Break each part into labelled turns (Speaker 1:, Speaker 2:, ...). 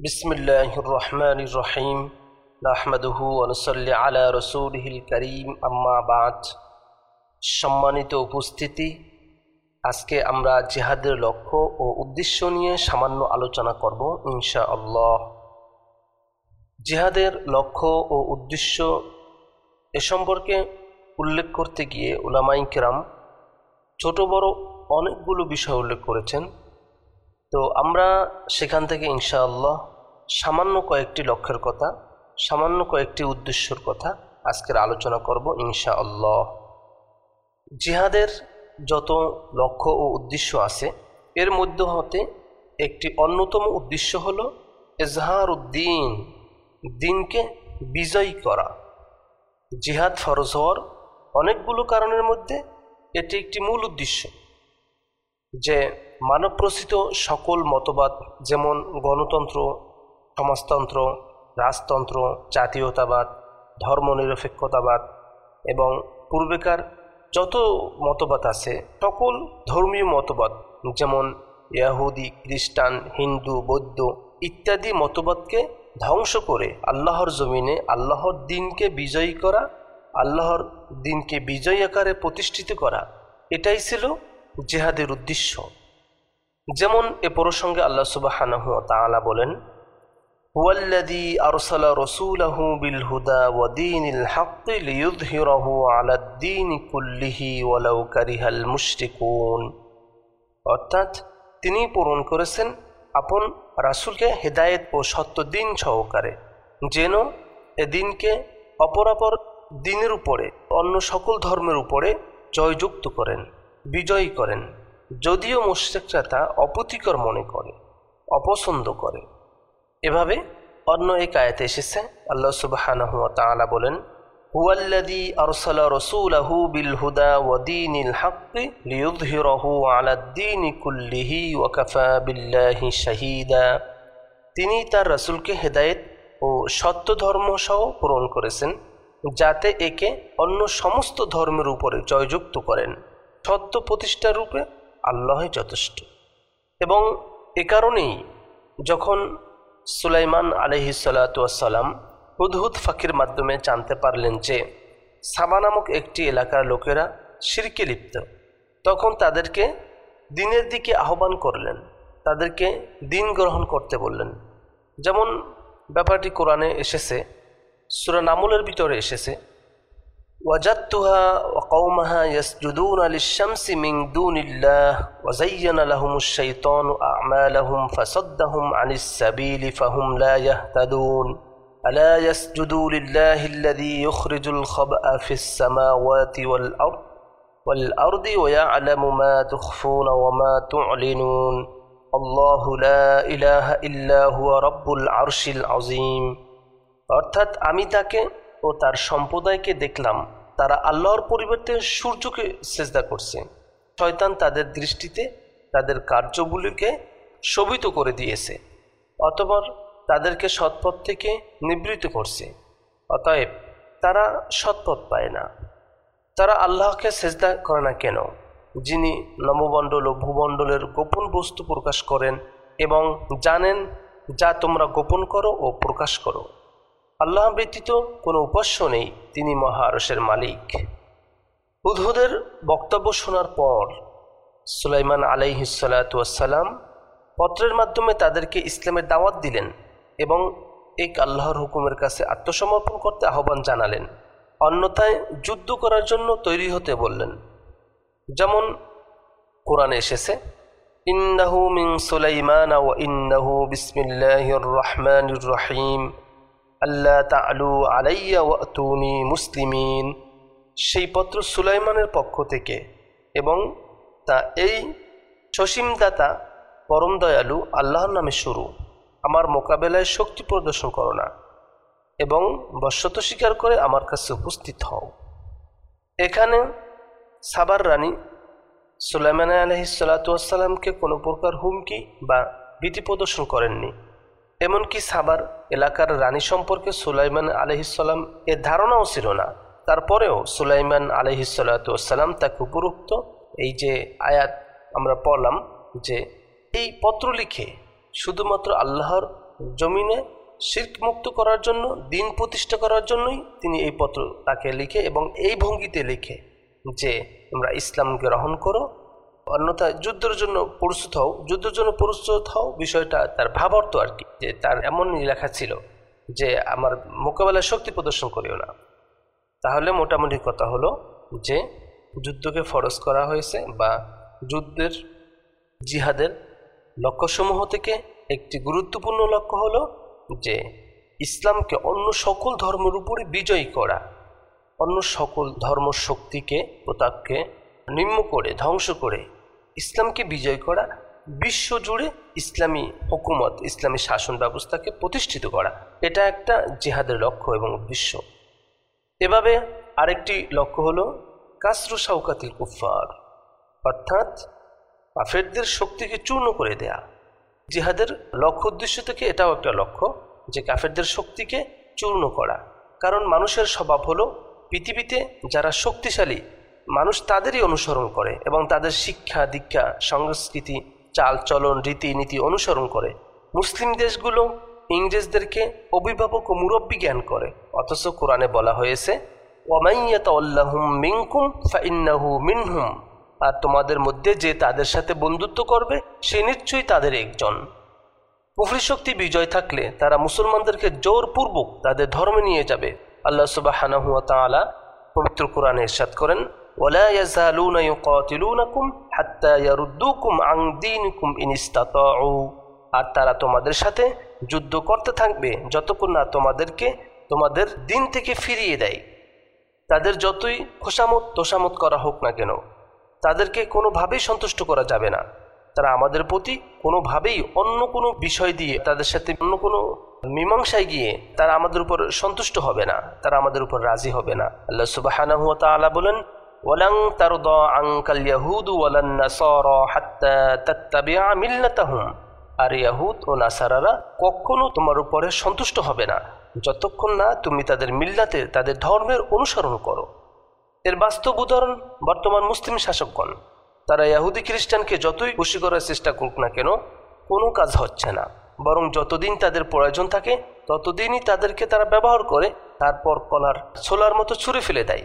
Speaker 1: بسم الله الرحمن الرحيم نحمده ونصلي على رسوله الكريم أما بعد সম্মানিত উপস্থিতি আজকে আমরা জিহাদের লক্ষ্য ও উদ্দেশ্য নিয়ে সামান্য আলোচনা করব ইনশা আল্লাহ জিহাদের লক্ষ্য ও উদ্দেশ্য এ সম্পর্কে উল্লেখ করতে গিয়ে উলামাই কেরাম ছোট বড় অনেকগুলো বিষয় উল্লেখ করেছেন তো আমরা সেখান থেকে ইনশাআল্লাহ সামান্য কয়েকটি লক্ষ্যের কথা, সামান্য কয়েকটি উদ্দেশ্যর কথা আজকের আলোচনা করব ইনশাআল্লাহ। জিহাদের যত লক্ষ্য ও উদ্দেশ্য আছে, এর মধ্যে হতে একটি অন্যতম উদ্দেশ্য হল এজহার উদ্দিন দিনকে বিজয়ী করা। জিহাদ ফরজ হওয়ার অনেকগুলো কারণের মধ্যে এটি একটি মূল উদ্দেশ্য। যে মানবপ্রসিত সকল মতবাদ যেমন গণতন্ত্র, সমাজতন্ত্র, রাজতন্ত্র, জাতীয়তাবাদ, ধর্মনিরপেক্ষতাবাদ এবং পূর্বেকার যত মতবাদ আছে, সকল ধর্মীয় মতবাদ যেমন ইয়াহুদি, খ্রিস্টান, হিন্দু, বৌদ্ধ ইত্যাদি মতবাদকে ধ্বংস করে আল্লাহর জমিনে আল্লাহর দিনকে বিজয়ী করা, আল্লাহর দিনকে বিজয়ী আকারে প্রতিষ্ঠিত করা, এটাই ছিল জেহাদের উদ্দেশ্য। যেমন এ প্রসঙ্গে আল্লাহ তাআলা বলেন হুয়াল্লাযী আরসালা রাসূলাহু বিল হুদা ওয়া দীনিল হাক্কি লিইয়ুযহিরাহু আলাদ দীনি কুল্লিহি ওয়ালাউ কারিহাল মুশরিকুন। অর্থাৎ তিনি পূরণ করেছেন আপন রাসূলকে হেদায়েত ও সত্য দিন সহকারে, যেন এ দিনকে অপরাপর দিনের উপরে, অন্য সকল ধর্মের উপরে জয়যুক্ত করেন। বিজয়ী করেন। যদিও মুশ্রিকরা তা অপ্রীতিকর মনে করে, অপছন্দ করে। এভাবে অন্য এক আয়াতে এসেছে, আল্লাহ সুবহানাহু তাআলা বলেন, হুয়াল্লাযী আরসালা রাসূলাহু বিল হুদা ওয়া দীনিল হাক্কি লিইয়ুযহিরাহু আলাদ দীনি কুল্লিহি বিল্লাহি শাহীদা। তিনি তার রাসূলকে হেদায়েত ও সত্য ধর্ম সহ পূরণ করেছেন, যাতে একে অন্য সমস্ত ধর্মের উপরে জয়যুক্ত করেন। সত্য প্রতিষ্ঠা রূপে আল্লাহ যথেষ্ট। এবং এ কারণেই যখন সুলাইমান আলহি আলহিসাল্লাম হুদহুদ ফাঁকির মাধ্যমে জানতে পারলেন যে সাবা নামক একটি এলাকার লোকেরা সিরকে লিপ্ত, তখন তাদেরকে দিনের দিকে আহ্বান করলেন। তাদেরকে দিন গ্রহণ করতে বললেন। যেমন ব্যাপারটি কোরআনে এসেছে, সুরা নামুলের ভিতরে এসেছে وجدتها وقومها يسجدون للشمس من دون الله وزين لهم الشيطان أعمالهم فصدهم عن السبيل فهم لا يهتدون ألا يسجدوا لله الذي يخرج الخبأ في السماوات والأرض والأرض ويعلم ما تخفون وما تعلنون الله لا إله إلا هو رب العرش العظيم অর্থাৎ আমি তাকে ও তার সম্প্রদায়কে দেখলাম। তারা আল্লাহর পরিবর্তে সূর্যকে চেষ্টা করছে। শয়তান তাদের দৃষ্টিতে তাদের কার্যগুলিকে শোভিত করে দিয়েছে, অতপর তাদেরকে সৎপথ থেকে নিবৃত্ত করছে। অতএব তারা সৎপথ পায় না। তারা আল্লাহকে সেজদা করে না কেন? যিনি নবমণ্ডল ও ভূমণ্ডলের গোপন বস্তু প্রকাশ করেন এবং জানেন যা তোমরা গোপন করো ও প্রকাশ করো। আল্লাহ ব্যতীত কোনো উপাস্য নেই। তিনি মহারসের মালিক। উদ্হুদের বক্তব্য শোনার পর সুলাইমান আলাইহিসাল্লাম পত্রের মাধ্যমে তাদেরকে ইসলামের দাওয়াত দিলেন এবং এক আল্লাহর হুকুমের কাছে আত্মসমর্পণ করতে আহ্বান জানালেন। অন্যথায় যুদ্ধ করার জন্য তৈরি হতে বললেন। যেমন কোরআনে এসেছে, ইন্নাহু মিং সুলাইমান ইন্নাহু বিসমিল্লাহির রহমানির রহিম। আল্লাহ আলাইয়া ওয়াতুনি মুসলিমিন। সেই পত্র সুলাইমানের পক্ষ থেকে এবং তা এই সসীমদাতা পরম দয়ালু আল্লাহর নামে শুরু। আমার মোকাবেলায় শক্তি প্রদর্শন করো না এবং বশ্যত স্বীকার করে আমার কাছে উপস্থিত হও। এখানে সাবার রানী সুলাইমান আলহিসাল্লাতুয়াসাল্লামকে কোনো প্রকার হুমকি বা ভীতি প্রদর্শন করেননি। এমনকি সাবার এলাকার রানী সম্পর্কে সুলাইমান আলহিসাল্লাম এর ধারণাও ছিল না। তারপরেও সুলাইমান আলহিসাল্লাম তাকে উপরোক্ত। এই যে আয়াত আমরা পড়লাম যে এই পত্র লিখে শুধুমাত্র আল্লাহর জমিনে শির্ক মুক্ত করার জন্য, দিন প্রতিষ্ঠা করার জন্যই তিনি এই পত্র তাকে লিখে এবং এই ভঙ্গিতে লিখে যে তোমরা ইসলাম গ্রহণ করো অন্যথায় যুদ্ধের জন্য প্রস্তুত হও, যুদ্ধের জন্য প্রস্তুত হও বিষয়টা তার ভাবার্থ আর কি, যে তার এমনই লেখা ছিল যে আমার মোকাবেলায় শক্তি প্রদর্শন করিও না। তাহলে মোটামুটি কথা হলো যে যুদ্ধকে ফরজ করা হয়েছে বা যুদ্ধের জিহাদের লক্ষ্যসমূহ থেকে একটি গুরুত্বপূর্ণ লক্ষ্য হলো যে ইসলামকে অন্য সকল ধর্মের উপরে বিজয়ী করা, অন্য সকল ধর্ম শক্তিকে প্রতাপকে নিম্ন করে, ধ্বংস করে ইসলামকে বিজয় করা বিশ্ব জুড়ে ইসলামী হুকুমত, ইসলামী শাসন ব্যবস্থাকে প্রতিষ্ঠিত করা, এটা একটা জেহাদের লক্ষ্য এবং উদ্দেশ্য। এভাবে আরেকটি লক্ষ্য হল কাসরু সাউকাতিল কুফার অর্থাৎ কাফেরদের শক্তিকে চূর্ণ করে দেয়া। জিহাদের লক্ষ্য উদ্দেশ্য থেকে এটাও একটা লক্ষ্য যে কাফেরদের শক্তিকে চূর্ণ করা। কারণ মানুষের স্বভাব হলো পৃথিবীতে যারা শক্তিশালী মানুষ তাদেরই অনুসরণ করে এবং তাদের শিক্ষা, দীক্ষা, সংস্কৃতি চাল চলন রীতিনীতি অনুসরণ করে। মুসলিম দেশগুলো ইংরেজদেরকে অভিভাবক ও মুরব্বী জ্ঞান করে। অথচ কোরআনে বলা হয়েছে মিনহুম। আর তোমাদের মধ্যে যে তাদের সাথে বন্ধুত্ব করবে, সে নিশ্চয়ই তাদের একজন। শক্তি বিজয় থাকলে তারা মুসলমানদেরকে জোরপূর্বক তাদের ধর্মে নিয়ে যাবে। আল্লাহ তাআলা পবিত্র কোরআনে ইরশাদ করেন ولا يزالون يقاتلونكم حتى يردوكم عن دينكم إن استطاعوا আর তারা তোমাদের সাথে যুদ্ধ করতে থাকবে যতক্ষণ না তোমাদেরকে তোমাদের দিন থেকে ফিরিয়ে দেয় তাদের যতই খোসামত তোষামত করা হোক না কেন তাদেরকে কোনোভাবেই সন্তুষ্ট করা যাবে না তারা আমাদের প্রতি কোনোভাবেই অন্য কোনো বিষয় দিয়ে তাদের সাথে অন্য কোনো মীমাংসায় গিয়ে তারা আমাদের উপর সন্তুষ্ট হবে না তারা আমাদের উপর রাজি হবে না আল্লাহ সুবাহানা হুয়া তাআলা বলেন ওয়ালাং তারদা আনকাল ইয়াহুদ ওয়ালান নাসারা হাত্তা তাত্তাবিআ মিল্লাতাহুম। আর ইয়াহুদ ও নাসারারা কখনো তোমার উপরে সন্তুষ্ট হবে না। যতক্ষণ না তুমি তাদের মিল্লাতে, তাদের ধর্মের অনুসরণ করো। এর বাস্তব উদাহরণ বর্তমান মুসলিম শাসকগণ। তারা ইয়াহুদি খ্রিস্টানকে যতই খুশি করার চেষ্টা করুক না কেন, কোনো কাজ হচ্ছে না। বরং যতদিন তাদের প্রয়োজন থাকে, ততদিনই তাদেরকে তারা ব্যবহার করে, তারপর কলার ছোলার মতো ছুঁড়ে ফেলে দেয়।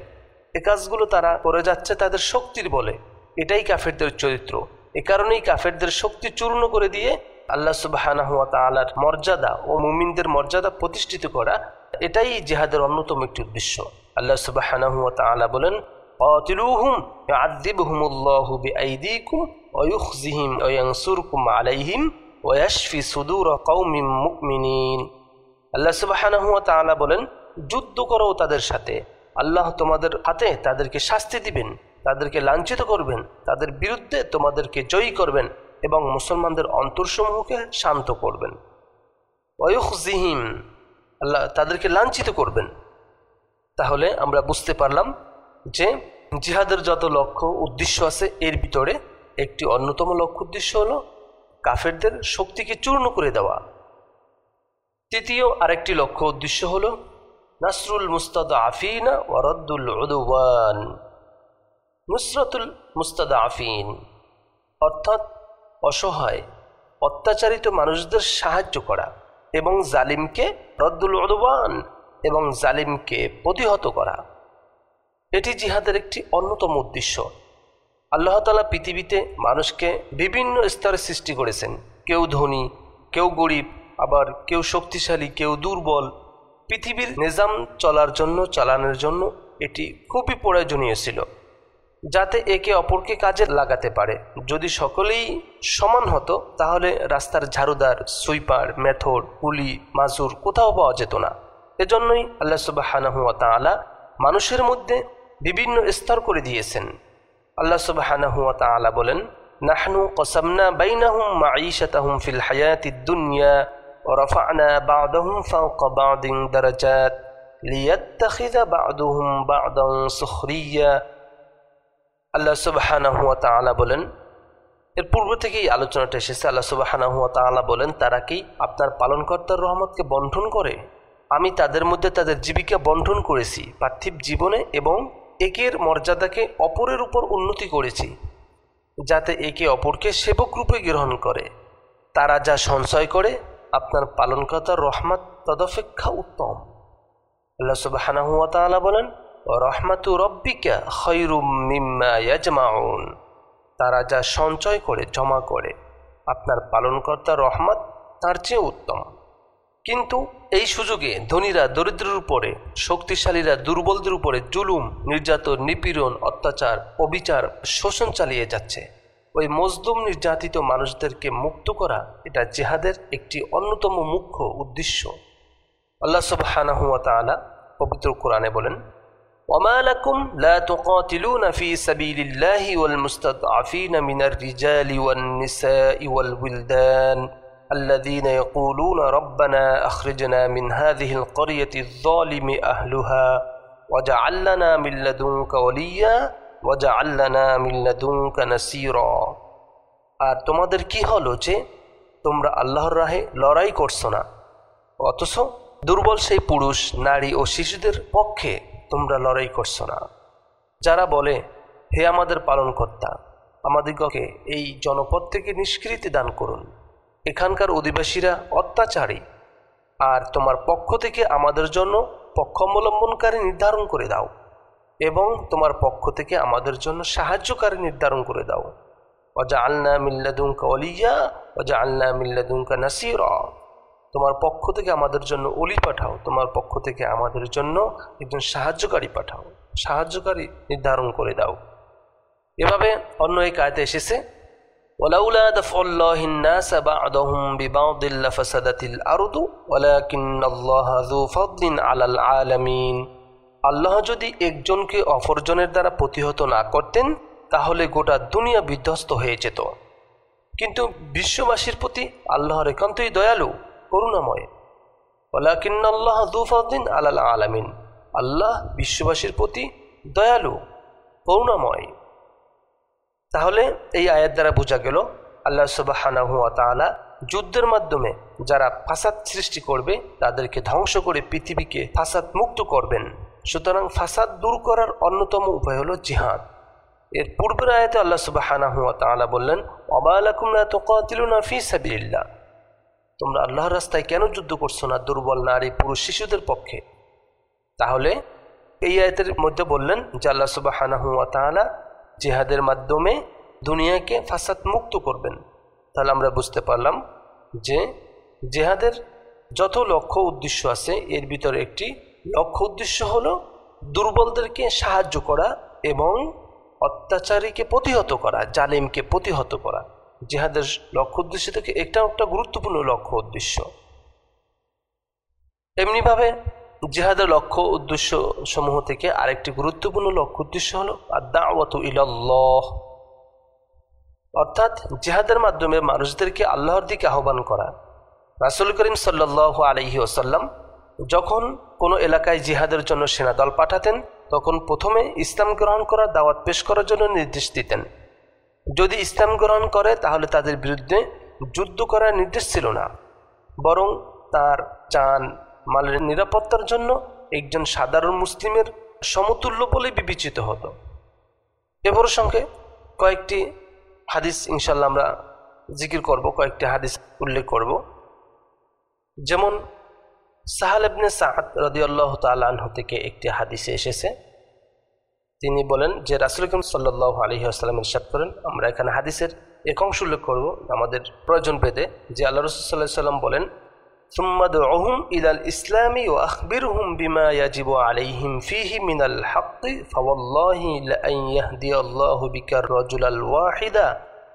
Speaker 1: এ কাজগুলো তারা করে যাচ্ছে তাদের শক্তির বলে। এটাই কাফেরদের চরিত্র। এ কারণেই কাফেরদের শক্তি চূর্ণ করে দিয়ে আল্লাহ সুবাহ তালার মর্যাদা ও মুমিনদের মর্যাদা প্রতিষ্ঠিত করা, এটাই জেহাদের অন্যতম একটি উদ্দেশ্য। আল্লাহ সুবাহ তালা বলেন আলাইহিম আল্লাহ বলেন, যুদ্ধ করো তাদের সাথে। আল্লাহ তোমাদের হাতে তাদেরকে শাস্তি দিবেন, তাদেরকে লাঞ্ছিত করবেন, তাদের বিরুদ্ধে তোমাদেরকে জয়ী করবেন এবং মুসলমানদের অন্তরসমূহকে শান্ত করবেন। ওয়ুখজিহিম, আল্লাহ তাদেরকে লাঞ্ছিত করবেন। তাহলে আমরা বুঝতে পারলাম যে জিহাদের যত লক্ষ্য উদ্দেশ্য আছে, এর ভিতরে একটি অন্যতম লক্ষ্য উদ্দেশ্য হলো কাফেরদের শক্তিকে চূর্ণ করে দেওয়া। তৃতীয় আরেকটি লক্ষ্য উদ্দেশ্য হলো নাসরুল মুস্তাদ আফিনা ওয়ারদ্দুল উদওয়ান। নুসরতুল মুস্তাদ আফিন অর্থাৎ অসহায়, অত্যাচারিত মানুষদের সাহায্য করা এবং জালিমকে রদ্দুল উদওয়ান এবং জালিমকে প্রতিহত করা। এটি জিহাদের একটি অন্যতম উদ্দেশ্য। আল্লাহ তালা পৃথিবীতে মানুষকে বিভিন্ন স্তরে সৃষ্টি করেছেন। কেউ ধনী, কেউ গরিব, আবার কেউ শক্তিশালী, কেউ দুর্বল পৃথিবীর নিজাম চলার জন্য, চালানোর জন্য এটি খুবই প্রয়োজনীয় ছিল, যাতে একে অপরকে কাজে লাগাতে পারে। যদি সকলেই সমান হতো, তাহলে রাস্তার ঝাড়ুদার, সুইপার, মেথর, কুলি মাজুর কোথাও পাওয়া যেত না। এজন্যই আল্লাহ সুবাহ মানুষের মধ্যে বিভিন্ন স্তর করে দিয়েছেন। আল্লাহ সুবহানাহু ওয়া তাআলা বলেন, নাহনু কসামনা বাইনাহুম মাঈশাতাহুম ফিল হায়াতিদ দুনিয়া রাফা'না বা'দাহুম ফাওকা বা'দিন দারাজাত লিয়াত্তাখিযা বা'দুহুম বা'দান সুখরিয়া আল্লাহ সুবহানাহু ওয়া তাআলা বলেন, এর পূর্ব থেকেই আলোচনাটা এসেছে। আল্লাহ সুবহানাহু ওয়া তাআলা বলেন, তারা কি আপনার পালনকর্তার রহমতকে বন্টন করে? আমি তাদের মধ্যে তাদের জীবিকা বন্টন করেছি, পার্থিব জীবনে এবং একের মর্যাদাকে অপরের উপর উন্নতি করেছি, যাতে একে অপরকে সেবক রূপে গ্রহণ করে। তারা যা সঞ্চয় করে আপনার পালনকর্তার রহমত তদপেক্ষা উত্তম। আল্লাহ সুবহানাহু ওয়া বলেন, রহমাতু রব্বিকা খৈরুম মিম্মা ইয়াজমাউন। তারা যা সঞ্চয় করে, জমা করে, আপনার পালনকর্তার রহমত তার চেয়ে উত্তম। কিন্তু এই সুযোগে ধনীরা দরিদ্রের উপরে, শক্তিশালীরা দুর্বলদের উপরে জুলুম, নির্যাতন, নিপীড়ন, অত্যাচার, অবিচার, শোষণ চালিয়ে যাচ্ছে। ওই মজদুম নির্যাতিত মানুষদেরকে মুক্ত করা এটা জেহাদের একটি অন্যতম মুখ্য উদ্দেশ্য আল্লাহ সুবহানাহু ওয়া তাআলা পবিত্র কোরআনে বলেন وما لكم لا تقاتلون في سبيل الله والمستضعفين من الرجال والنساء والولدان الذين يقولون ربنا أخرجنا من هذه القرية الظالم أهلها واجعل لنا من لدنك وليا ওয়াজা আল্লানা মিল্লাদুঙ্কা নাসির আর তোমাদের কি হলো যে তোমরা আল্লাহর রাহে লড়াই করছ না? অথচ দুর্বল সেই পুরুষ, নারী ও শিশুদের পক্ষে তোমরা লড়াই করছ না। যারা বলে, হে আমাদের পালনকর্তা, আমাদিগকে এই জনপদ থেকে নিষ্কৃতি দান করুন। এখানকার অধিবাসীরা অত্যাচারী। আর তোমার পক্ষ থেকে আমাদের জন্য পক্ষ অবলম্বনকারী নির্ধারণ করে দাও। এবং তোমার পক্ষ থেকে আমাদের জন্য সাহায্যকারী নির্ধারণ করে দাও। অজা আল্লা মিল্লাদুমকা অলিয়া অজা আল্লাহ মিল্লাদুমকা নাসির। তোমার পক্ষ থেকে আমাদের জন্য অলি পাঠাও, তোমার পক্ষ থেকে আমাদের জন্য একজন সাহায্যকারী পাঠাও, সাহায্যকারী নির্ধারণ করে দাও। এভাবে অন্য এক আয়তে এসেছে ওলাউলা দফল্লাহিন্নাস বাদহুম বিবাউদিল্লা ফাসাদাতিল আরদু, ওয়ালাকিন্নাল্লাহু ফদলিন আলাল আলামিন। আল্লাহ যদি একজনকে অপরজনের দ্বারা প্রতিহত না করতেন, তাহলে গোটা দুনিয়া বিধ্বস্ত হয়ে যেত। কিন্তু বিশ্ববাসীর প্রতি আল্লাহর একান্তই দয়ালু, করুণাময়। আল্লাহ আলাল আলামিন। আল্লাহ বিশ্ববাসীর প্রতি দয়ালু, করুণাময়। তাহলে এই আয়ের দ্বারা বোঝা গেল, আল্লাহ সুবাহানাহুয়া যুদ্ধের মাধ্যমে যারা ফাসাদ সৃষ্টি করবে, তাদেরকে ধ্বংস করে পৃথিবীকে ফাসাদ মুক্ত করবেন। সুতরাং ফাসাদ দূর করার অন্যতম উপায় হলো জিহাদ। এর পূর্বের আয়াতে আল্লাহ সুবাহানাহু তাআলা বললেন অবালাকুম লা তুকাতিলুনা ফি সাবিলিল্লাহ। তোমরা আল্লাহর রাস্তায় কেন যুদ্ধ করছ না, দুর্বল নারী, পুরুষ, শিশুদের পক্ষে? তাহলে এই আয়তের মধ্যে বললেন যে আল্লাহ সুবাহানাহু তাআলা জেহাদের মাধ্যমে দুনিয়াকে ফাসাদ মুক্ত করবেন। তাহলে আমরা বুঝতে পারলাম যে জেহাদের যত লক্ষ্য উদ্দেশ্য আছে, এর ভিতরে একটি লক্ষ্য উদ্দেশ্য হল দুর্বলদেরকে সাহায্য করা এবং অত্যাচারীকে প্রতিহত করা, জালিমকে প্রতিহত করা। জেহাদের লক্ষ্য উদ্দেশ্য থেকে একটা একটা গুরুত্বপূর্ণ লক্ষ্য উদ্দেশ্য। এমনিভাবে জেহাদের লক্ষ্য উদ্দেশ্য সমূহ থেকে আরেকটি গুরুত্বপূর্ণ লক্ষ্য উদ্দেশ্য হলো আদাওয়াত ইলাল্লাহ। অর্থাৎ জেহাদের মাধ্যমে মানুষদেরকে আল্লাহর দিকে আহ্বান করা। রাসুল করিম সাল্লাহ আলহি ওসাল্লাম যখন কোনো এলাকায় জিহাদের জন্য সেনাদল পাঠাতেন, তখন প্রথমে ইসলাম গ্রহণ করার দাওয়াত পেশ করার জন্য নির্দেশ দিতেন। যদি ইসলাম গ্রহণ করে, তাহলে তাদের বিরুদ্ধে যুদ্ধ করার নির্দেশ ছিল না। বরং তার চান মালের নিরাপত্তার জন্য একজন সাধারণ মুসলিমের সমতুল্য বলে বিবেচিত হতো। এ প্রসঙ্গে কয়েকটি হাদিস ইনশাল্লাহ আমরা জিকির করব, কয়েকটি হাদিস উল্লেখ করব। যেমন সাহাল ইবনে সাহাদ রদিউল্লাহ তালাহ থেকে একটি হাদিসে এসেছে। তিনি বলেন, যে রাসুল করিম সাল্লাহ আলহি আসসালাম করেন, আমরা এখানে হাদিসের একংশ উল্লেখ করব আমাদের প্রয়োজন পেতে যে আল্লাহ রসুল সাল্লাম বলেন সুম্মাদ অহুম ইলাল ইসলামী ও আখবির হুম বিমা ইয়াজিব আলাইহিম ফিহি মিনাল হাক্কি, ফাওয়াল্লাহি লাইয়াহদি আল্লাহু বিকার রজুল ওয়াহিদা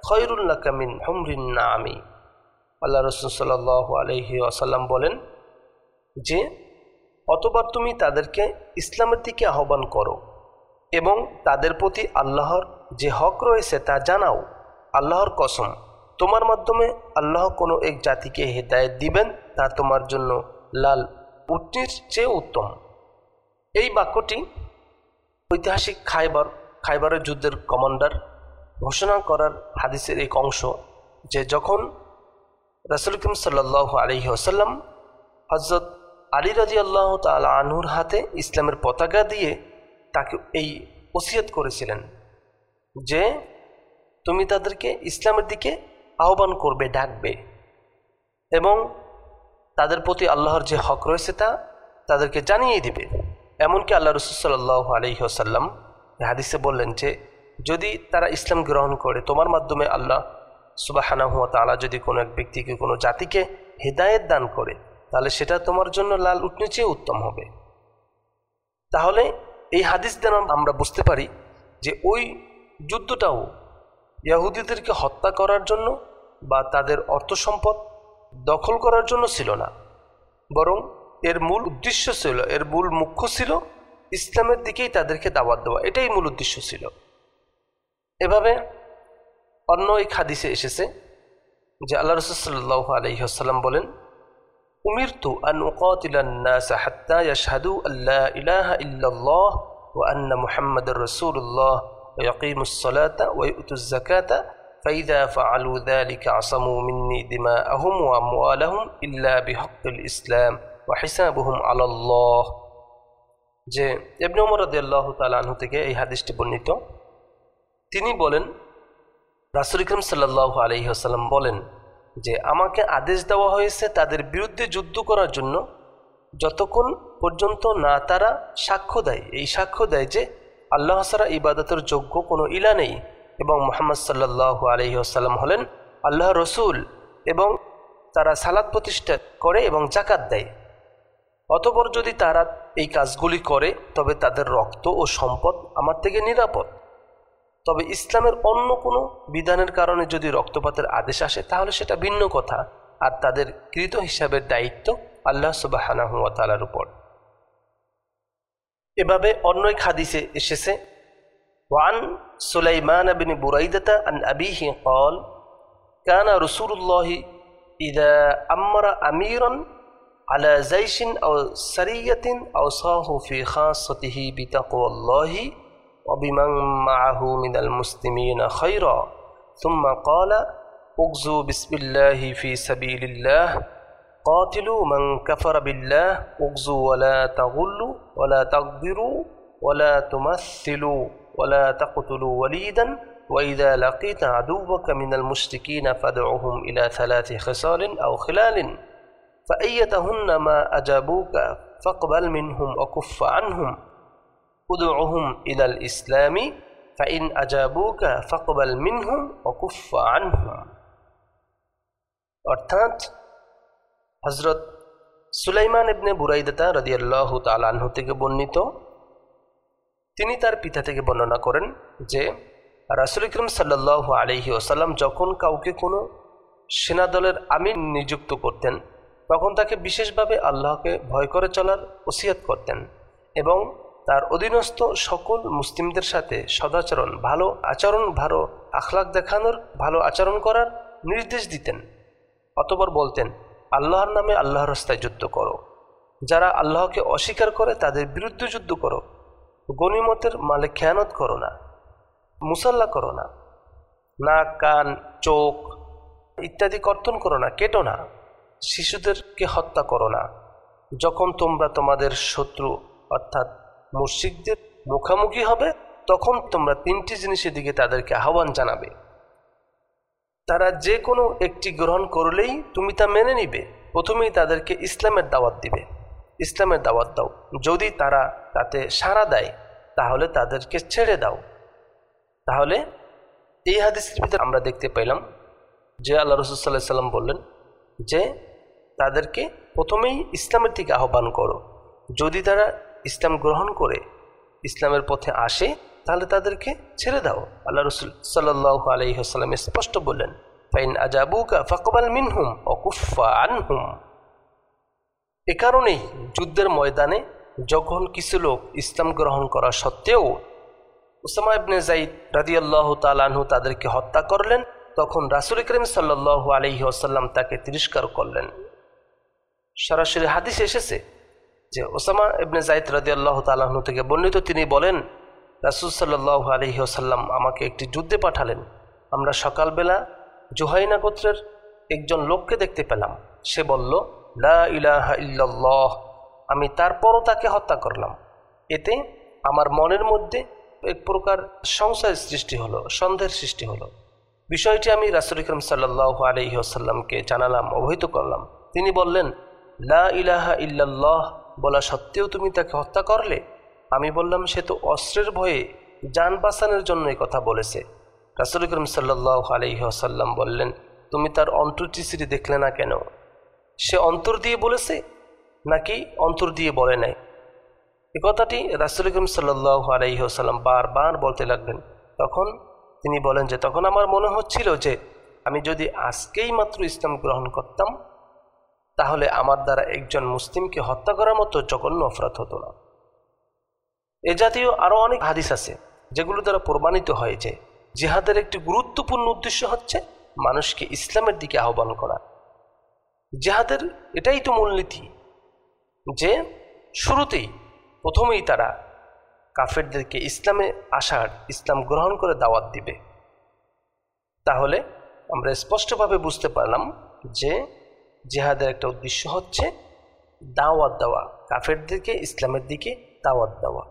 Speaker 1: খয়রুল্লাহ কামিন হুমরিন নামি আল্লাহ রসুল সাল্লাহ আলহি আসাল্লাম বলেন যে, অতবার তুমি তাদেরকে ইসলামের দিকে আহ্বান করো এবং তাদের প্রতি আল্লাহর যে হক রয়েছে তা জানাও, আল্লাহর কসম। তোমার মাধ্যমে আল্লাহ কোনো এক জাতিকে হেদায়ত দিবেন, তা তোমার জন্য লাল উটনির চেয়ে উত্তম। এই বাক্যটি ঐতিহাসিক খাইবার, খাইবারের যুদ্ধের কমান্ডার ঘোষণা করার হাদিসের এক অংশ, যে যখন রাসুল করিম সাল্লাহ আলহি আসাল্লাম হজরত আলী রাজি আল্লাহ তালা আনহুর হাতে ইসলামের পতাকা দিয়ে তাকে এই ওসিয়ত করেছিলেন যে তুমি তাদেরকে ইসলামের দিকে আহ্বান করবে, ডাকবে এবং তাদের প্রতি আল্লাহর যে হক রয়েছে তা তাদেরকে জানিয়ে দিবে। এমনকি আল্লাহ রসুল সাল্লাহ আলহিহসাল্লাম হাদিসে বললেন যে, যদি তারা ইসলাম গ্রহণ করে, তোমার মাধ্যমে আল্লাহ সুবাহানা হুয়া তালা যদি কোনো এক ব্যক্তিকে, কোনো জাতিকে হেদায়েত দান করে তাহলে সেটা তোমার জন্য লাল উঠনে চেয়ে উত্তম হবে। তাহলে এই হাদিস দ্বারা আমরা বুঝতে পারি যে ওই যুদ্ধটাও ইয়াহুদিদেরকে হত্যা করার জন্য বা তাদের অর্থ সম্পদ দখল করার জন্য ছিল না। বরং এর মূল উদ্দেশ্য ছিল, এর মূল মুখ্য ছিল ইসলামের দিকেই তাদেরকে দাওয়াত দেওয়া। এটাই মূল উদ্দেশ্য ছিল। এভাবে অন্য এক হাদিসে এসেছে যে আল্লাহ রসুল্লাহ আলহিহাসাল্লাম বলেন উমিরতু আন উকাতিলান্নাস হাত্তা ইয়াশহাদু আল্লা ইলাহা ইল্লাল্লাহ ওয়া আন্না মুহাম্মাদুর রাসূলুল্লাহ ওয়া ইয়াকিমুস সালাতা ওয়া ইউতুজ যাকাতা فإذا فعلوا ذلك عصموا مني دماءهم وأموالهم إلا بحق الإسلام وحسابهم على الله যে ইবনে ওমর রাদিয়াল্লাহু তাআলা আনহু থেকে এই হাদিসটি বর্ণিত তিনি বলেন রাসূল করিম সাল্লাল্লাহু আলাইহি ওয়াসাল্লাম বলেন যে আমাকে আদেশ দেওয়া হয়েছে তাদের বিরুদ্ধে যুদ্ধ করার জন্য, যতক্ষণ পর্যন্ত না তারা সাক্ষ্য দেয়। এই সাক্ষ্য দেয় যে আল্লাহ সারা ইবাদতের যোগ্য কোনো ইলা নেই এবং মোহাম্মদ সাল্লাহ আলহি আসাল্লাম হলেন আল্লাহ রসুল এবং তারা সালাদ প্রতিষ্ঠা করে এবং জাকাত দেয়। অতপর যদি তারা এই কাজগুলি করে, তবে তাদের রক্ত ও সম্পদ আমার থেকে নিরাপদ। তবে ইসলামের অন্য কোনো বিধানের কারণে যদি রক্তপাতের আদেশ আসে, তাহলে সেটা ভিন্ন কথা। আর তাদের কৃত হিসাবের দায়িত্ব আল্লাহ সুবাহানাহালার উপর। এভাবে অন্য এক হাদিসে এসেছে, ওয়ান সুলাইমান বিন বুরাইদাতা আন আবিহি কল কানা রসুল্লাহ ইদা আম্মারা আমিরন আলা জাইশিন ও সারিয়াতিন ও সাহু ফি খাসতিহি বিতাকুয়াল্লাহি وبمن معه من المسلمين خيرا. ثم قال اغزوا بسم الله في سبيل الله. قاتلوا من كفر بالله. اغزوا ولا تغلوا ولا تغدروا ولا تمثلوا ولا تقتلوا وليدا. وإذا لقيت عدوك من المشركين فادعهم إلى ثلاث خصال أو خلال. فأيتهن ما أجابوك فاقبل منهم وكف عنهم. উদুহম ইলাল ইসলামী, ফাইন আজাবুকা ফকবাল মিনহুম আনহুম। অর্থাৎ হজরত সুলাইমান ইবনে বুরাইদাতা রদিয়াল্লাহ তালাহ থেকে বর্ণিত, তিনি তার পিতা থেকে বর্ণনা করেন যে, রাসুল ইকরম সাল্লাহ আলহি ওসাল্লাম যখন কাউকে কোনো সেনাদলের আমির নিযুক্ত করতেন, তখন তাকে বিশেষভাবে আল্লাহকে ভয় করে চলার ওসিয়াত করতেন এবং তার অধীনস্থ সকল মুসলিমদের সাথে সদাচরণ, ভালো আচরণ, ভালো আখলাক দেখানোর, ভালো আচরণ করার নির্দেশ দিতেন। অতপর বলতেন, আল্লাহর নামে আল্লাহর রাস্তায় যুদ্ধ করো। যারা আল্লাহকে অস্বীকার করে, তাদের বিরুদ্ধে যুদ্ধ করো। গণিমতের মালে খেয়ানত করো না, মুসাল্লা করো না। নাক, কান, চোখ ইত্যাদি কর্তন করো না, কেটো না। শিশুদেরকে হত্যা করো না। যখন তোমরা তোমাদের শত্রু, অর্থাৎ মুর্শিকদের মুখামুখি হবে, তখন তোমরা তিনটি জিনিসের দিকে তাদেরকে আহ্বান জানাবে। তারা যে কোনো একটি গ্রহণ করলেই তুমি তা মেনে নিবে। প্রথমেই তাদেরকে ইসলামের দাওয়াত দিবে। ইসলামের দাওয়াত দাও। যদি তারা তাতে সাড়া দেয়, তাহলে তাদেরকে ছেড়ে দাও। তাহলে এই হাদিসের ভিতরে আমরা দেখতে পেলাম যে আল্লাহ রসুল্লাহ সাল্লাম বললেন যে তাদেরকে প্রথমেই ইসলামের দিকে আহ্বান করো। যদি তারা ইসলাম গ্রহণ করে ইসলামের পথে আসে, তাহলে তাদেরকে ছেড়ে দাও। আল্লাহ রসুল সাল্লাহ আলহিহাস্লাম স্পষ্ট বললেন, ফাইন আজাবুকা ফকবাল মিনহুম অকুফা আনহুম। এ কারণেই যুদ্ধের ময়দানে যখন কিছু লোক ইসলাম গ্রহণ করা সত্ত্বেও উসামা ইবনে জাইদ রাদিয়াল্লাহ তালাহু তাদেরকে হত্যা করলেন, তখন রাসুল করিম সাল্লাহ আলহি তাকে তিরস্কার করলেন। সরাসরি হাদিস এসেছে যে ওসামা ইবনে জাইদ রাদিয়াল্লাহ তালাহু থেকে বর্ণিত, তিনি বলেন, রাসুল সাল্লাহ আলহি আসাল্লাম আমাকে একটি যুদ্ধে পাঠালেন। আমরা সকালবেলা জোহাইনা গোত্রের একজন লোককে দেখতে পেলাম। সে বলল, লা ইলাহা ইল্লাল্লাহ। আমি তারপরও তাকে হত্যা করলাম। এতে আমার মনের মধ্যে এক প্রকার সংশয়ের সৃষ্টি হলো, সন্দেহের সৃষ্টি হলো। বিষয়টি আমি রাসুল ইকরম সাল্লাহ আলহি আসাল্লামকে জানালাম, অবহিত করলাম। তিনি বললেন, লা ইলাহা ইল্লাল্লাহ। বলা সত্ত্বেও তুমি তাকে হত্যা করলে? আমি বললাম, সে তো অস্ত্রের ভয়ে যান বাঁচানোর জন্য কথা বলেছে। রাসুল করিম সাল্লাহ আলহিহাসাল্লাম বললেন, তুমি তার অন্তর্চিসিটি দেখলে না কেন? সে অন্তর দিয়ে বলেছে নাকি অন্তর দিয়ে বলে নাই? এ কথাটি রাসুল করিম সাল্লাহ আলহিহাসাল্লাম বারবার বলতে লাগলেন। তখন তিনি বলেন যে, তখন আমার মনে হচ্ছিল যে, আমি যদি আজকেই মাত্র ইসলাম গ্রহণ করতাম তাহলে আমার দ্বারা একজন মুসলিমকে হত্যা করার মতো জঘন্য অপরাধ হতো না। এ জাতীয় আরও অনেক হাদিস আছে, যেগুলো দ্বারা প্রমাণিত হয় যে জিহাদের একটি গুরুত্বপূর্ণ উদ্দেশ্য হচ্ছে মানুষকে ইসলামের দিকে আহ্বান করা। জিহাদের এটাই তো মূলনীতি যে শুরুতেই প্রথমেই তারা কাফেরদেরকে ইসলামে আসার, ইসলাম গ্রহণ করে দাওয়াত দিবে। তাহলে আমরা স্পষ্টভাবে বুঝতে পারলাম যে জেহাদের একটা উদ্দেশ্য হচ্ছে দাওয়াত দেওয়া, কাফেরদেরকে, ইসলামের দিকে দাওয়াত দেওয়া।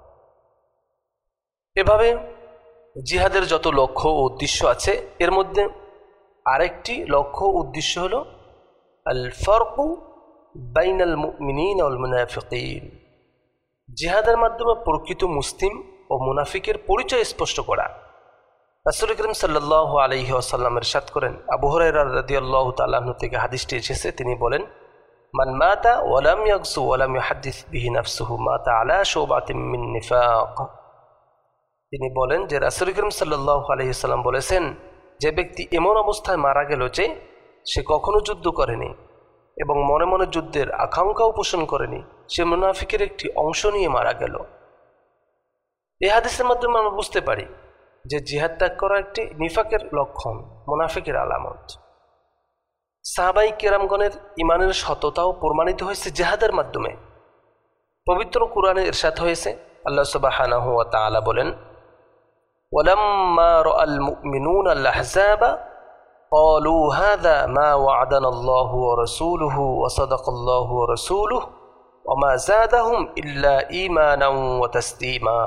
Speaker 1: এভাবে জিহাদের যত লক্ষ্য ও উদ্দেশ্য আছে, এর মধ্যে আরেকটি লক্ষ্য উদ্দেশ্য হল আল ফরকু বাইনাল মিনীন আল মুনাফিকিন। জিহাদের মাধ্যমে প্রকৃত মুসলিম ও মুনাফিকের পরিচয় স্পষ্ট করা। রাসুল করিম সাল্লাহ আলহি আসাল্লামের সাত করেন, আবু হরাই তাল্লাহ্ন থেকে হাদিসটি এসেছে, তিনি বলেন, মান মাতা ওয়ালাম ইয়াকসু ওয়ালাম হাদিস বিহি নাফসুহু মাতা আলা তিনি বলেন যে রাসুল করিম সাল্লাহ আলহিসাল্লাম বলেছেন, যে ব্যক্তি এমন অবস্থায় মারা গেল যে সে কখনো যুদ্ধ করেনি এবং মনে মনে যুদ্ধের আকাঙ্ক্ষাও পোষণ করেনি, সে মুনাফিকের একটি অংশ নিয়ে মারা গেল। এই হাদিসের মাধ্যমে আমরা বুঝতে পারি যে জিহাদ ত্যাগ করা একটি নিফাকের লক্ষণ মুনাফিকের আলামত সাহাবাই কেরামগণের ইমানের সততাও প্রমাণিত হয়েছে জেহাদের মাধ্যমে পবিত্র কোরআনে এরশাদ হয়েছে আল্লাহ সুবাহ বলেন ولما رأى المؤمنون الأحزاب قالوا هذا ما وعدنا الله ورسوله وصدق الله ورسوله وما زادهم إلا إيمانا وتسليما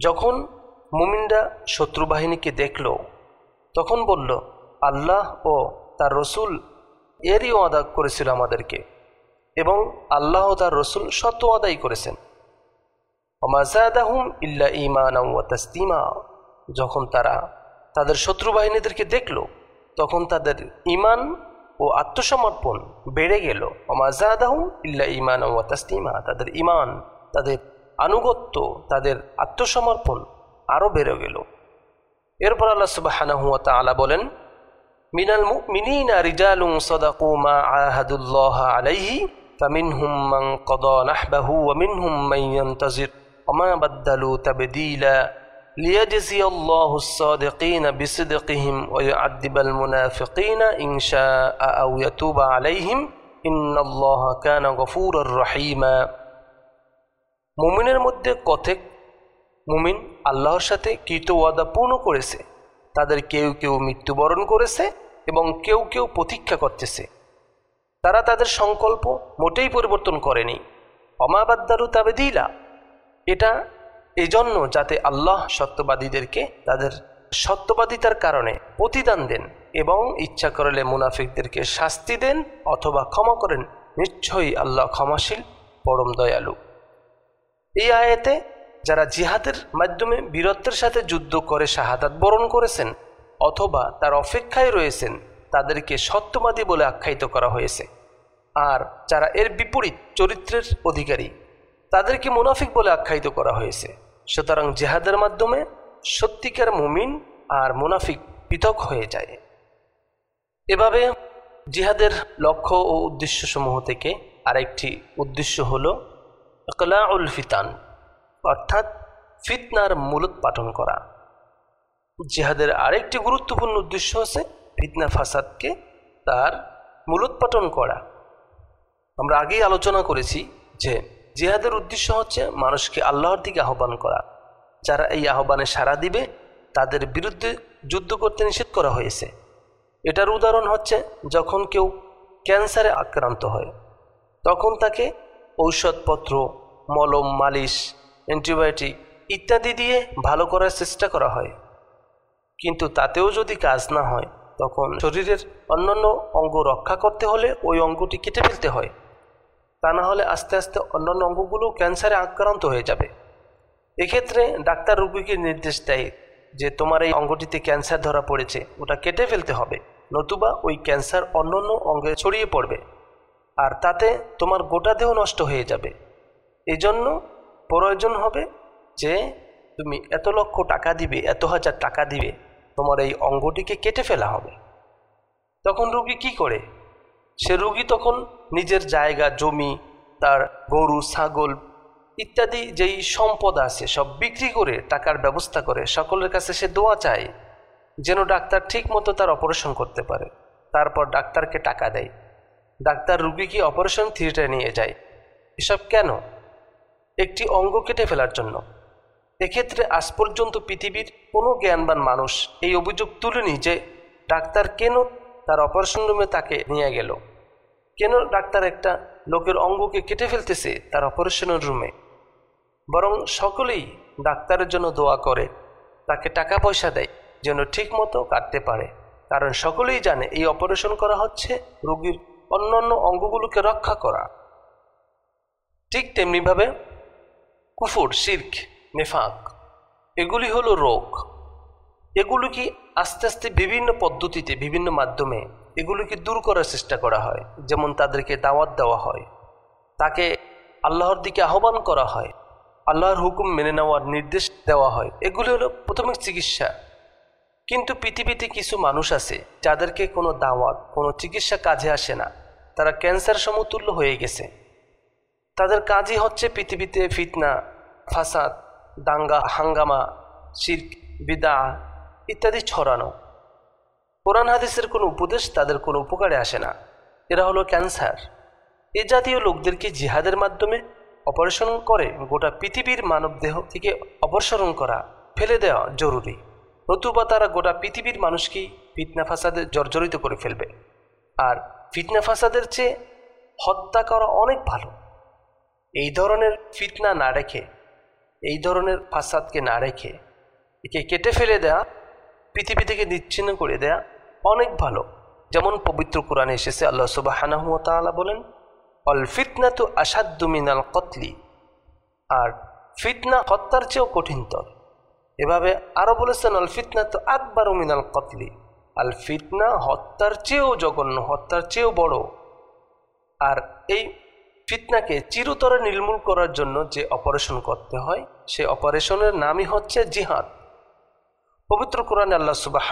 Speaker 1: যখন মুমিনরা শত্রু বাহিনীকে দেখল, তখন বলল, আল্লাহ ও তার রসুল এরই ওয়াদা করেছিল আমাদেরকে এবং আল্লাহ তার রসুল সত্য আদায় করেছেন। অমাজাদাহুম ইল্লা ইমান তাস্তিমা যখন তারা তাদের শত্রু বাহিনীদেরকে দেখল, তখন তাদের ইমান ও আত্মসমর্পণ বেড়ে গেল। অমাজাদাহুম ইল্লা ইমান তাস্তিমা তাদের ইমান তাদের আনুগত্য তাদের আত্মসমর্পণ আরও বেড়ে গেল এরপর আল্লাহ সুবাহানাহু তাআলা বলেন মিনাল মুমিনিনা রিজালুন সাদাকু মা আহাদুল্লাহ আলাইহি ফামিনহুম মান قضى نحبه ومنهم من ينتظر وما بدلوا تبديلا ليجزي الله الصادقين بصدقهم ويعذب المنافقين إن شاء أو يتوب عليهم إن الله كان غفورا رحيما মুমিনের মধ্যে কথেক মুমিন আল্লাহর সাথে কৃত ওয়াদা পূর্ণ করেছে। তাদের কেউ কেউ মৃত্যুবরণ করেছে এবং কেউ কেউ প্রতীক্ষা করতেছে। তারা তাদের সংকল্প মোটেই পরিবর্তন করেনি। অমাবাদ্দারু তাবে দিলা এটা এজন্য যাতে আল্লাহ সত্যবাদীদেরকে তাদের সত্যবাদিতার কারণে প্রতিদান দেন এবং ইচ্ছা করলে মুনাফিকদেরকে শাস্তি দেন অথবা ক্ষমা করেন। নিশ্চয়ই আল্লাহ ক্ষমাশীল, পরম দয়ালু। এই আয়াতে যারা জিহাদের মাধ্যমে বীরত্বের সাথে যুদ্ধ করে শাহাদাত বরণ করেছেন অথবা তার অপেক্ষায় রয়েছেন, তাদেরকে সত্যবাদী বলে আখ্যায়িত করা হয়েছে। আর যারা এর বিপরীত চরিত্রের অধিকারী, তাদেরকে মুনাফিক বলে আখ্যায়িত করা হয়েছে। সুতরাং জেহাদের মাধ্যমে সত্যিকার মুমিন আর মুনাফিক পৃথক হয়ে যায়। এভাবে জিহাদের লক্ষ্য ও উদ্দেশ্যসমূহ থেকে আরেকটি উদ্দেশ্য হল কলাউল ফিতান, অর্থাৎ ফিতনার মূলোৎপাটন করা। জেহাদের আরেকটি গুরুত্বপূর্ণ উদ্দেশ্য হচ্ছে ফিতনা ফাসাদকে তার মূলোৎপাটন করা। আমরা আগেই আলোচনা করেছি যে জিহাদের উদ্দেশ্য হচ্ছে মানুষকে আল্লাহর দিকে আহ্বান করা। যারা এই আহ্বানে সাড়া দিবে, তাদের বিরুদ্ধে যুদ্ধ করতে নিষেধ করা হয়েছে। এটার উদাহরণ হচ্ছে যখন কেউ ক্যান্সারে আক্রান্ত হয়, তখন তাকে ঔষধপত্র, মলম, মালিশ, অ্যান্টিবায়োটিক ইত্যাদি দিয়ে ভালো করার চেষ্টা করা হয়। কিন্তু তাতেও যদি কাজ না হয়, তখন শরীরের অন্যান্য অঙ্গ রক্ষা করতে হলে ওই অঙ্গটি কেটে ফেলতে হয়। তা না হলে আস্তে আস্তে অন্যান্য অঙ্গগুলো ক্যান্সারে আক্রান্ত হয়ে যাবে। এক্ষেত্রে ডাক্তার রুগীকে নির্দেশ দেয় যে তোমার এই অঙ্গটিতে ক্যান্সার ধরা পড়েছে, ওটা কেটে ফেলতে হবে, নতুবা ওই ক্যান্সার অন্যান্য অঙ্গে ছড়িয়ে পড়বে। আর তাতে তোমার গোটা দেহ নষ্ট হয়ে যাবে। এই জন্য প্রয়োজন হবে যে তুমি এত লক্ষ টাকা দিবে, এত হাজার টাকা দিবে, তোমার এই অঙ্গটিকে কেটে ফেলা হবে। তখন রুগী কি করে? সে রুগী তখন নিজের জায়গা, জমি, তার গরু, ছাগল ইত্যাদি যেই সম্পদ আছে সব বিক্রি করে টাকার ব্যবস্থা করে, সকলের কাছে সে দোয়া চায় যেন ডাক্তার ঠিক মতো তার অপারেশন করতে পারে। তারপর ডাক্তারকে টাকা দেয়। ডাক্তার রুগীকে অপারেশন থিয়েটারে নিয়ে যায়। এসব কেন? একটি অঙ্গ কেটে ফেলার জন্য। এক্ষেত্রে আজ পর্যন্ত পৃথিবীর কোনো জ্ঞানবান মানুষ এই অভিযোগ তুলেনি যে ডাক্তার কেন তার অপারেশন রুমে তাকে নিয়ে গেল? কেন ডাক্তার একটা লোকের অঙ্গকে কেটে ফেলতেছে তার অপারেশনের রুমে বরং সকলেই ডাক্তারের জন্য দোয়া করে, তাকে টাকা পয়সা দেয়, যেন ঠিক মতো কাটতে পারে। কারণ সকলেই জানে এই অপারেশন করা হচ্ছে রোগীর অন্যান্য অঙ্গগুলোকে রক্ষা করা। ঠিক তেমনিভাবে কুফুর, শির্ক, নেফাক, এগুলি হলো রোগ। এগুলো কি আস্তে আস্তে বিভিন্ন পদ্ধতিতে, বিভিন্ন মাধ্যমে এগুলোকে দূর করার চেষ্টা করা হয়, যেমন তাদেরকে দাওয়াত দেওয়া হয়, তাকে আল্লাহর দিকে আহ্বান করা হয়, আল্লাহর হুকুম মেনে নেওয়ার নির্দেশ দেওয়া হয়, এগুলি হলো প্রাথমিক চিকিৎসা। কিন্তু পৃথিবীতে কিছু মানুষ আছে, যাদেরকে কোনো দাওয়াত, কোনো চিকিৎসা কাজে আসে না। তারা ক্যান্সার সমতুল্য হয়ে গেছে। তাদের কাজই হচ্ছে পৃথিবীতে ফিতনা, ফাসাদ, দাঙ্গা, হাঙ্গামা, শির্ক বিদা ইত্যাদি ছড়ানো। কোরআন হাদিসের কোনো উপদেশ তাদের কোনো উপকারে আসে না। এরা হলো ক্যান্সার। এ জাতীয় লোকদেরকে জিহাদের মাধ্যমে অপারেশন করে? গোটা পৃথিবীর মানবদেহ থেকে অপসারণ করা, ফেলে দেওয়া জরুরি। নতুবা তারা গোটা পৃথিবীর মানুষকেই ফিতনা, ফাসাদে জর্জরিত করে ফেলবে। আর ফিতনা ফাসাদের চেয়ে হত্যা করা অনেক ভালো। এই ধরনের ফিতনা না রেখে, এই ধরনের ফাসাদকে না রেখে, একে কেটে ফেলে দেয়া, পৃথিবী থেকে নিচ্ছিন্ন করে দেয়া অনেক ভালো। যেমন পবিত্র কোরআনে এসেছে, আল্লাহ সুবাহ বলেন অল ফিতনা তো আসাদ্দু মিনাল কতলি। আর ফিতনা হত্যার চেয়েও কঠিনতর। এভাবে আরও বলেছেন অল ফিতনা তো আকবর মিনাল কতলি। আল ফিতনা হত্যার চেয়েও জঘন্য, হত্যার চেয়েও বড়। আর এই ফিতনাকে চিরতরে নির্মূল করার জন্য যে অপারেশন করতে হয়, সে অপারেশনের নামই হচ্ছে জিহাদ। পবিত্র কোরআন আল্লাহ সুবাহ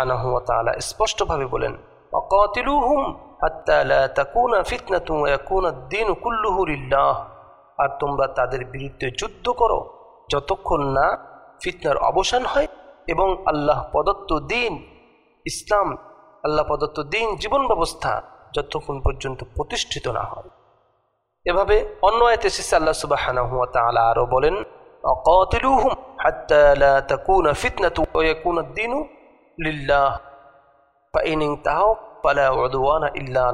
Speaker 1: স্পষ্টভাবে বলেন, অকাতিলুহুম আর তোমরা তাদের বিরুদ্ধে যুদ্ধ করো, যতক্ষণ না ফিতনার অবসান হয় এবং আল্লাহ প্রদত্ত দিন ইসলাম, আল্লাহ প্রদত্ত দিন, জীবন ব্যবস্থা যতক্ষণ পর্যন্ত প্রতিষ্ঠিত না হয়। এভাবে অন্য আয়তে এসেছে আল্লাহ সুবাহ আরও বলেন, অকাতিলুহুম হাত্তা লা তাকুনা ফিতনাতু ওয়া ইয়াকুনা আদ-দীনু লিল্লাহ। ইনতাহু ফালা উদওয়ানা ইল্লা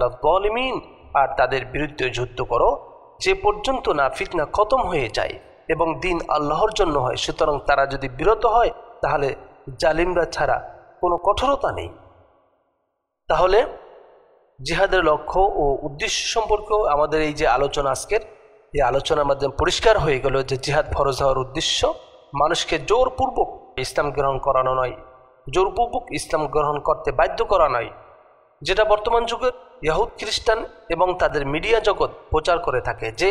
Speaker 1: আর তাদের বিরুদ্ধে যুদ্ধ করো, যে পর্যন্ত না ফিতনা খতম হয়ে যায় এবং দিন আল্লাহর জন্য হয়, সুতরাং তারা যদি বিরত হয়, তাহলে জালিমরা ছাড়া কোনো কঠোরতা নেই। তাহলে জিহাদের লক্ষ্য ও উদ্দেশ্য সম্পর্কেও আমাদের এই যে আলোচনা আজকের, এই আলোচনার মাধ্যমে পরিষ্কার হয়ে গেল যে জিহাদ ফরজ হওয়ার উদ্দেশ্য মানুষকে জোরপূর্বক ইসলাম গ্রহণ করানো নয়, জোরপূর্বক ইসলাম গ্রহণ করতে বাধ্য করা নয়, যেটা বর্তমান যুগের ইয়াহুদ খ্রিস্টান এবং তাদের মিডিয়া জগৎ প্রচার করে থাকে যে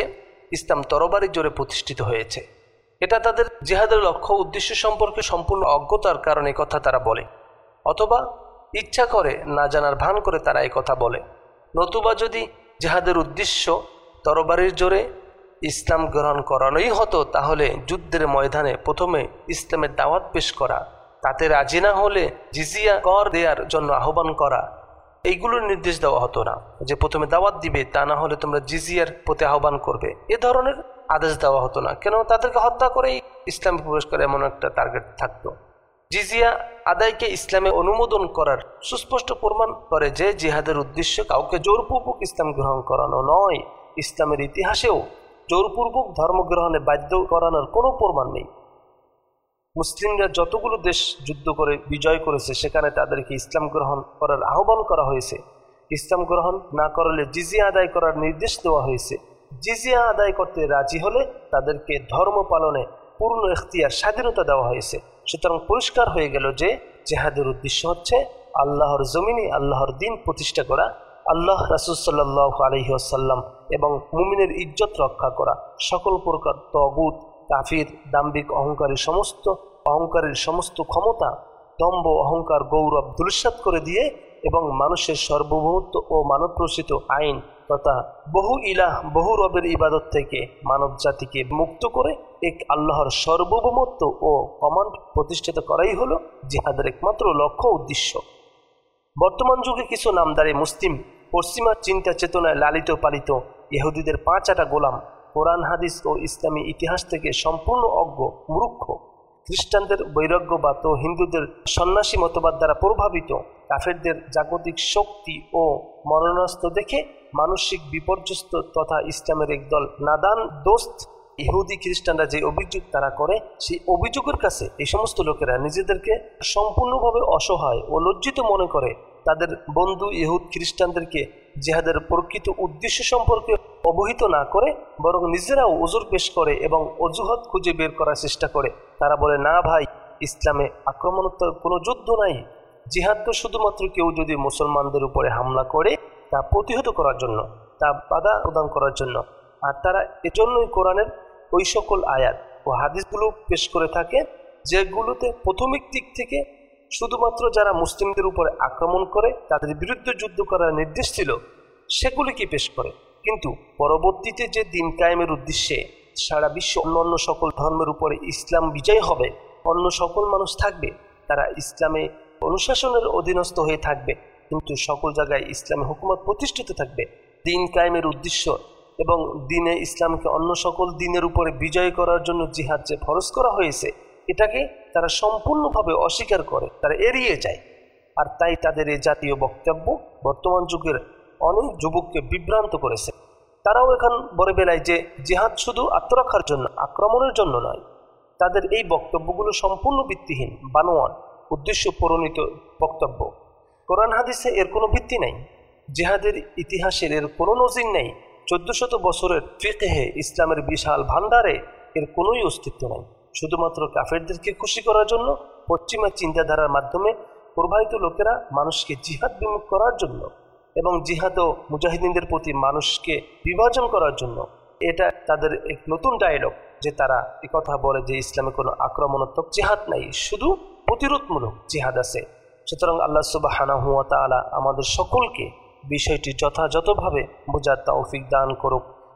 Speaker 1: ইসলাম তরবারি জোরে প্রতিষ্ঠিত হয়েছে। এটা তাদের জেহাদের লক্ষ্য উদ্দেশ্য সম্পর্কে সম্পূর্ণ অজ্ঞতার কারণে কথা তারা বলে। অথবা ইচ্ছা করে না জানার ভান করে তারা এই কথা বলে। নতুবা যদি জেহাদের উদ্দেশ্য তরবারির জোরে ইসলাম গ্রহণ করানোই হতো, তাহলে যুদ্ধের ময়দানে প্রথমে ইসলামের দাওয়াত পেশ করা, তাতে রাজি না হলে জিজিয়া কর দেওয়ার জন্য আহ্বান করা, এইগুলোর নির্দেশ দেওয়া হতো না। যে প্রথমে দাওয়াত দিবে, তা না হলে তোমরা জিজিয়ার প্রতি আহ্বান করবে। এ ধরনের আদেশ দেওয়া হতো না। কেন তাদেরকে হত্যা করেই ইসলাম প্রবেশ করে এমন একটা টার্গেট থাকতো। জিজিয়া আদায়কে ইসলামে অনুমোদন করার সুস্পষ্ট প্রমাণ করে যে জিহাদের উদ্দেশ্য কাউকে জোরপূর্বক ইসলাম গ্রহণ করানো নয়। ইসলামের ইতিহাসেও জোরপূর্বক ধর্মগ্রহণে বাধ্য করানোর কোনো প্রমাণ নেই। মুসলিমরা যতগুলো দেশ যুদ্ধ করে বিজয় করেছে, সেখানে তাদেরকে ইসলাম গ্রহণ করার আহ্বান করা হয়েছে। ইসলাম গ্রহণ না করলে জিজিয়া আদায় করার নির্দেশ দেওয়া হয়েছে। জিজিয়া আদায় করতে রাজি হলে তাদেরকে ধর্ম পালনে পূর্ণ এখতিয়ার, স্বাধীনতা দেওয়া হয়েছে। সুতরাং পরিষ্কার হয়ে গেল যে জেহাদের উদ্দেশ্য হচ্ছে আল্লাহর জমিনে আল্লাহর দিন প্রতিষ্ঠা করা, আল্লাহ রাসুসাল্লাহ আলহিহাসাল্লাম এবং মুমিনের ইজ্জত রক্ষা করা। সকল প্রকার তগুত, কাফির দাম্বিক অহংকারী সমস্ত, অহংকারের সমস্ত ক্ষমতা দম্ব অহংকার, গৌরব দুলসাত করে দিয়ে এবং মানুষের সার্বভৌমত্ব ও মানবপ্রসিত আইন তথা বহু ইলাহ, বহু রবের ইবাদত থেকে মানব জাতিকে মুক্ত করে এক আল্লাহর সর্বভৌমত্ব ও কমান্ড প্রতিষ্ঠিত করাই হল জিহাদের একমাত্র লক্ষ্য উদ্দেশ্য। বর্তমান যুগে কিছু নামদারে মুসলিম পশ্চিমা চিন্তা চেতনায় লালিত পালিত ইহুদিদের পাঁচ আটা গোলাম, কোরআন, হাদিস ও ইসলামী ইতিহাস থেকে সম্পূর্ণ অজ্ঞ, মূর্খ। খ্রিস্টানদের বৈরাগ্যবাদ ও হিন্দুদের সন্ন্যাসী মতবাদ দ্বারা প্রভাবিত, কাফেরদের জাগতিক শক্তি ও মরণাস্ত্র দেখে মানসিক বিপর্যস্ত তথা ইসলামের একদল নাদান দোস্ত ইহুদি খ্রিস্টানরা যে অভিযোগ তারা করে, সেই অভিযোগের কাছে এই সমস্ত লোকেরা নিজেদেরকে সম্পূর্ণভাবে অসহায় ও লজ্জিত মনে করে। তাদের বন্ধু ইহুদ খ্রিস্টানদেরকে জেহাদের প্রকৃত উদ্দেশ্য সম্পর্কে অবহিত না করে, বরং নিজেরাও ওজোর পেশ করে এবং অজুহাত খুঁজে বের করার চেষ্টা করে। তারা বলে, না ভাই, ইসলামে আক্রমণোত্তর কোনো যুদ্ধ নাই। জিহাদ তো শুধুমাত্র কেউ যদি মুসলমানদের উপরে হামলা করে, তা প্রতিহত করার জন্য, তা বাধা প্রদান করার জন্য। আর তারা এজন্যই কোরআনের ওই সকল আয়াত ও হাদিসগুলো পেশ করে থাকে, যেগুলোতে প্রথমিক দিক থেকে শুধুমাত্র যারা মুসলিমদের উপরে আক্রমণ করে, তাদের বিরুদ্ধে যুদ্ধ করার নির্দেশ ছিল, সেগুলিকে পেশ করে। কিন্তু পরবর্তীতে যে দিন কায়েমের উদ্দেশ্যে সারা বিশ্ব অন্য সকল ধর্মের উপরে ইসলাম বিজয় হবে, অন্য সকল মানুষ থাকবে, তারা ইসলামে অনুশাসনের অধীনস্থ হয়ে থাকবে, কিন্তু সকল জায়গায় ইসলামী হুকুমত প্রতিষ্ঠিত থাকবে। দিন কায়েমের উদ্দেশ্য এবং দিনে ইসলামকে অন্য সকল দিনের উপরে বিজয় করার জন্য জিহাদ যে ফরজ করা হয়েছে এটাকে তারা সম্পূর্ণভাবে অস্বীকার করে, তারা এড়িয়ে যায়। আর তাই তাদের এই জাতীয় বক্তব্য বর্তমান যুগের অনেক যুবককে বিভ্রান্ত করেছে। তারাও এখন বলে বেলায় যে জিহাদ শুধু আত্মরক্ষার জন্য, আক্রমণের জন্য নয়, তাদের এই বক্তব্যগুলো সম্পূর্ণ ভিত্তিহীন বানোয়ান উদ্দেশ্য প্রণীত বক্তব্য। কোরআন হাদিসে এর কোনো ভিত্তি নেই। জেহাদের ইতিহাসের এর কোনো নজির নেই। চোদ্দশত বছরের ফিকেহে ইসলামের বিশাল ভান্ডারে এর কোনোই অস্তিত্ব নেই। শুধুমাত্র কাফেরদেরকে খুশি করার জন্য, পশ্চিমা চিন্তাধারার মাধ্যমে প্রবাহিত লোকেরা মানুষকে জিহাদ বিমুখ করার জন্য এবং জিহাদ ও মুজাহিদিনদের প্রতি মানুষকে বিভাজন করার জন্য। এটা তাদের এক নতুন ডায়লগ যে তারা কথা বলে যে ইসলামে কোনো আক্রমণাত্মক জিহাদ নাই, শুধু প্রতিরোধমূলক জিহাদ আছে। সুতরাং আল্লাহ সুবাহানা হুয়া তালা আমাদের সকলকে বিষয়টি যথাযথভাবে বোঝার তৌফিক দান করুক।